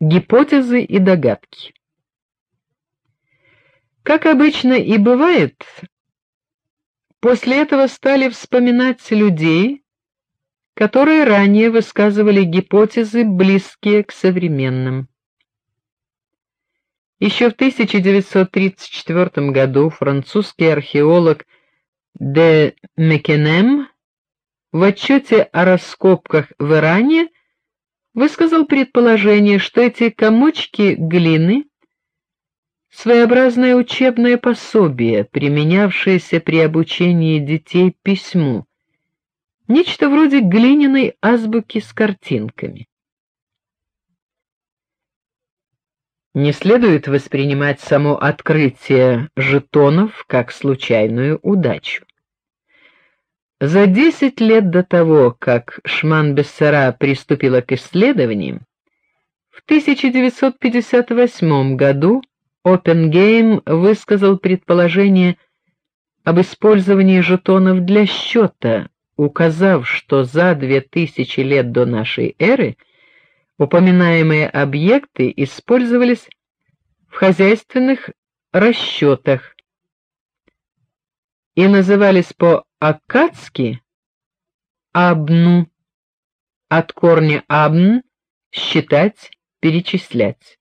Гипотезы и догадки. Как обычно и бывает, после этого стали вспоминать людей, которые ранее высказывали гипотезы, близкие к современным. Еще в 1934 году французский археолог де Мекенем в отчете о раскопках в Иране высказал предположение, что эти комочки глины своеобразное учебное пособие, применявшееся при обучении детей письму. Нечто вроде глиняной азбуки с картинками. Не следует воспринимать само открытие жетонов как случайную удачу. За десять лет до того, как Шман-Бессера приступила к исследованиям, в 1958 году Опенгейм высказал предположение об использовании жетонов для счета, указав, что за две тысячи лет до нашей эры упоминаемые объекты использовались в хозяйственных расчетах и назывались по-аккадски абну, от корня абн считать, перечислять.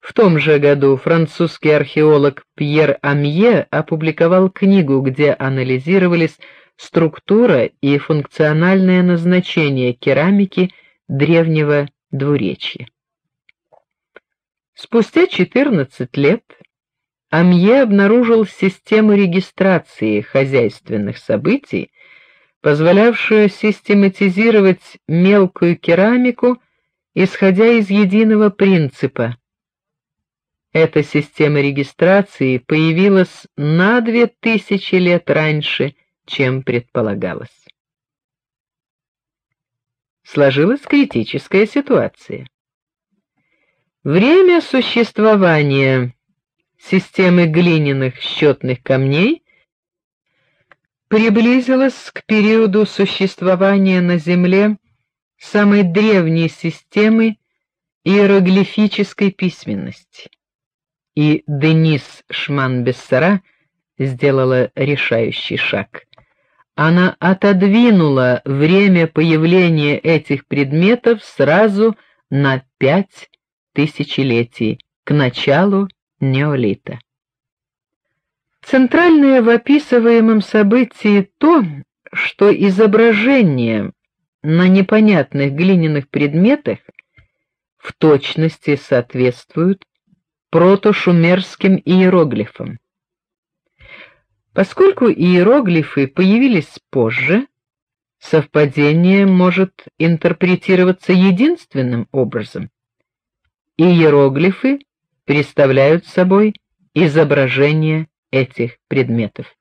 В том же году французский археолог Пьер Амье опубликовал книгу, где анализировались структура и функциональное назначение керамики древнего двуречья. Спустя 14 лет Амье обнаружил систему регистрации хозяйственных событий, позволявшую систематизировать мелкую керамику, исходя из единого принципа. Эта система регистрации появилась на две тысячи лет раньше, чем предполагалось. Сложилась критическая ситуация. Время существования системы глиняных счетных камней приблизилась к периоду существования на Земле самой древней системы иероглифической письменности. И Денис Шман-Бессера сделала решающий шаг. Она отодвинула время появления этих предметов сразу на пять тысячелетий к началу неолита. Центральное в описываемом событии то, что изображения на непонятных глиняных предметах в точности соответствуют протошумерским иероглифам. Поскольку иероглифы появились позже, совпадение может интерпретироваться единственным образом. Иероглифы представляют собой изображение этих предметов.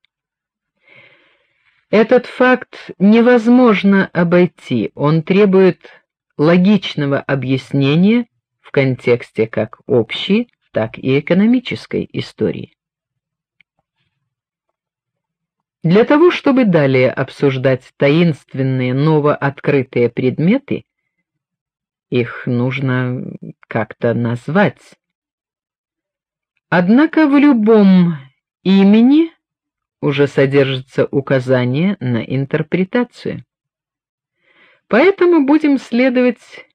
Этот факт невозможно обойти, он требует логичного объяснения в контексте как общей, так и экономической истории. Для того, чтобы далее обсуждать таинственные новооткрытые предметы, их нужно как-то назвать. Однако в любом имени уже содержится указание на интерпретацию. Поэтому будем следовать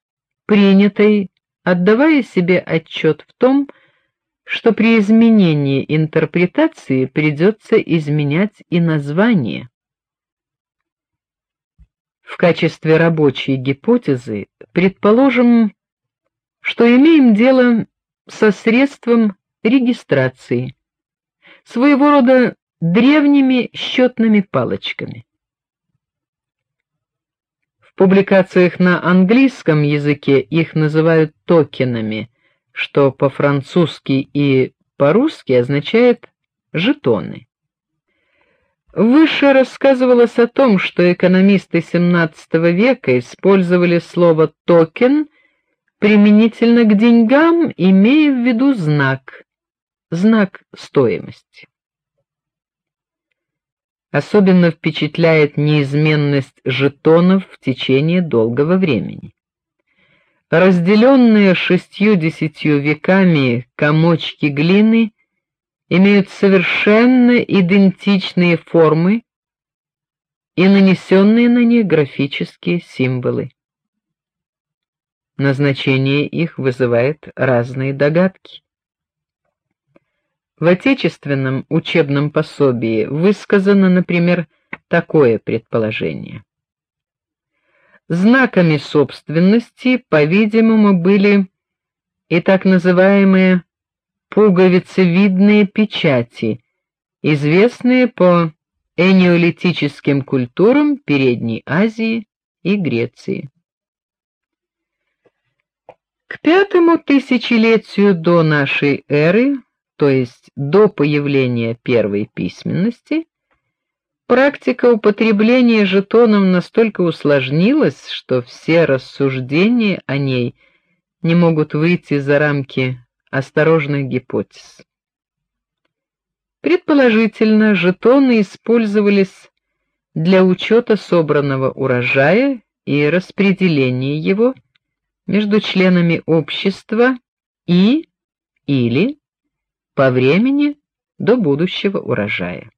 принятой, отдавая себе отчет в том, что при изменении интерпретации придется изменять и название. В качестве рабочей гипотезы предположим, что имеем дело со средством регистрации, своего рода древними счетными палочками. В публикациях на английском языке их называют токенами, что по-французски и по-русски означает жетоны. Выше рассказывалось о том, что экономисты XVII века использовали слово токен применительно к деньгам, имея в виду знак, знак стоимости. Особенно впечатляет неизменность жетонов в течение долгого времени. Разделенные шестью-десятью веками комочки глины имеют совершенно идентичные формы и нанесенные на них графические символы. Назначение их вызывает разные догадки. В отечественном учебном пособии высказано, например, такое предположение. Знаками собственности, по-видимому, были и так называемые пуговицевидные печати, известные по энеолитическим культурам Передней Азии и Греции. К пятому тысячелетию до нашей эры, то есть до появления первой письменности, практика употребления жетонов настолько усложнилась, что все рассуждения о ней не могут выйти за рамки осторожных гипотез. Предположительно, жетоны использовались для учета собранного урожая и распределения его между членами общества и или по времени до будущего урожая.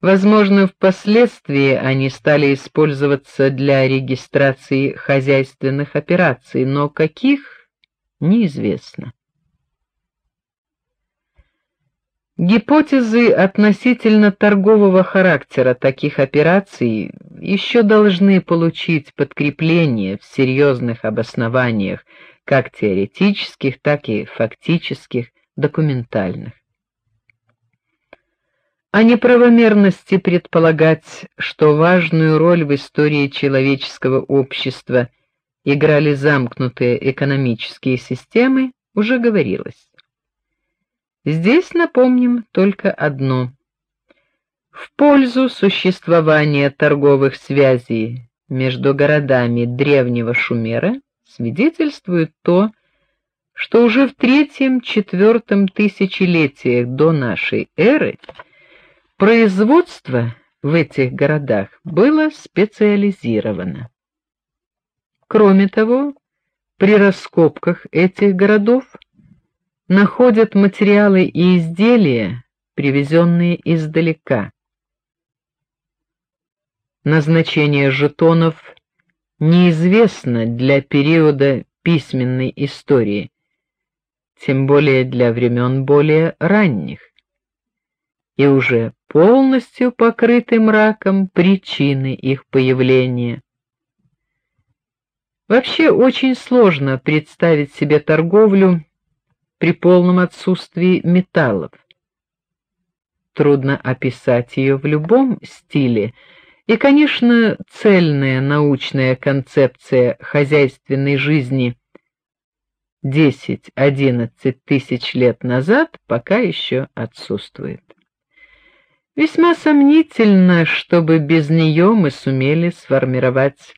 Возможно, впоследствии они стали использоваться для регистрации хозяйственных операций, но каких неизвестно. Гипотезы относительно торгового характера таких операций еще должны получить подкрепление в серьезных обоснованиях, как теоретических, так и фактических, документальных о неправомерности предполагать, что важную роль в истории человеческого общества играли замкнутые экономические системы, уже говорилось. Здесь напомним только одно: в пользу существования торговых связей между городами древнего Шумера свидетельствует то, что уже в третьем-четвертом тысячелетиях до нашей эры Производство в этих городах было специализировано. Кроме того, при раскопках этих городов находят материалы и изделия, привезенные издалека. Назначение жетонов неизвестно для периода письменной истории, тем более для времен более ранних и уже полностью покрыты мраком причины их появления. Вообще очень сложно представить себе торговлю при полном отсутствии металлов. Трудно описать ее в любом стиле, и, конечно, цельная научная концепция хозяйственной жизни 10-11 тысяч лет назад пока еще отсутствует. Весьма сомнительно, чтобы без нее мы сумели сформировать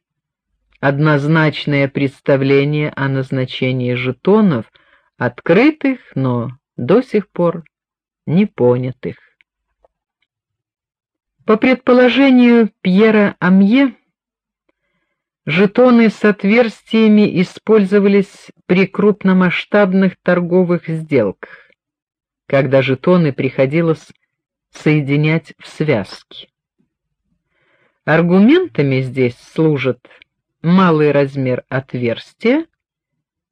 однозначное представление о назначении жетонов, открытых, но до сих пор не понятых. По предположению Пьера Амье, жетоны с отверстиями использовались при крупномасштабных торговых сделках, когда жетоны приходилось соединять в связки. Аргументами здесь служат малый размер отверстия,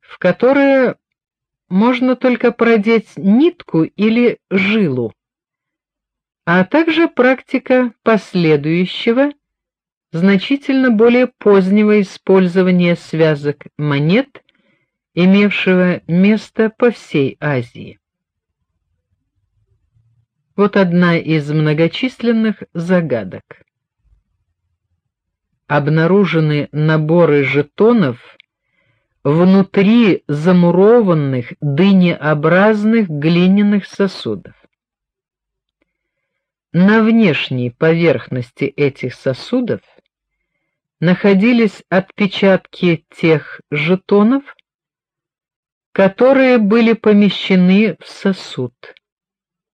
в которое можно только продеть нитку или жилу, а также практика последующего значительно более позднего использования связок монет, имевшего место по всей Азии. Вот одна из многочисленных загадок. Обнаружены наборы жетонов внутри замурованных дынеобразных глиняных сосудов. На внешней поверхности этих сосудов находились отпечатки тех жетонов, которые были помещены в сосуд.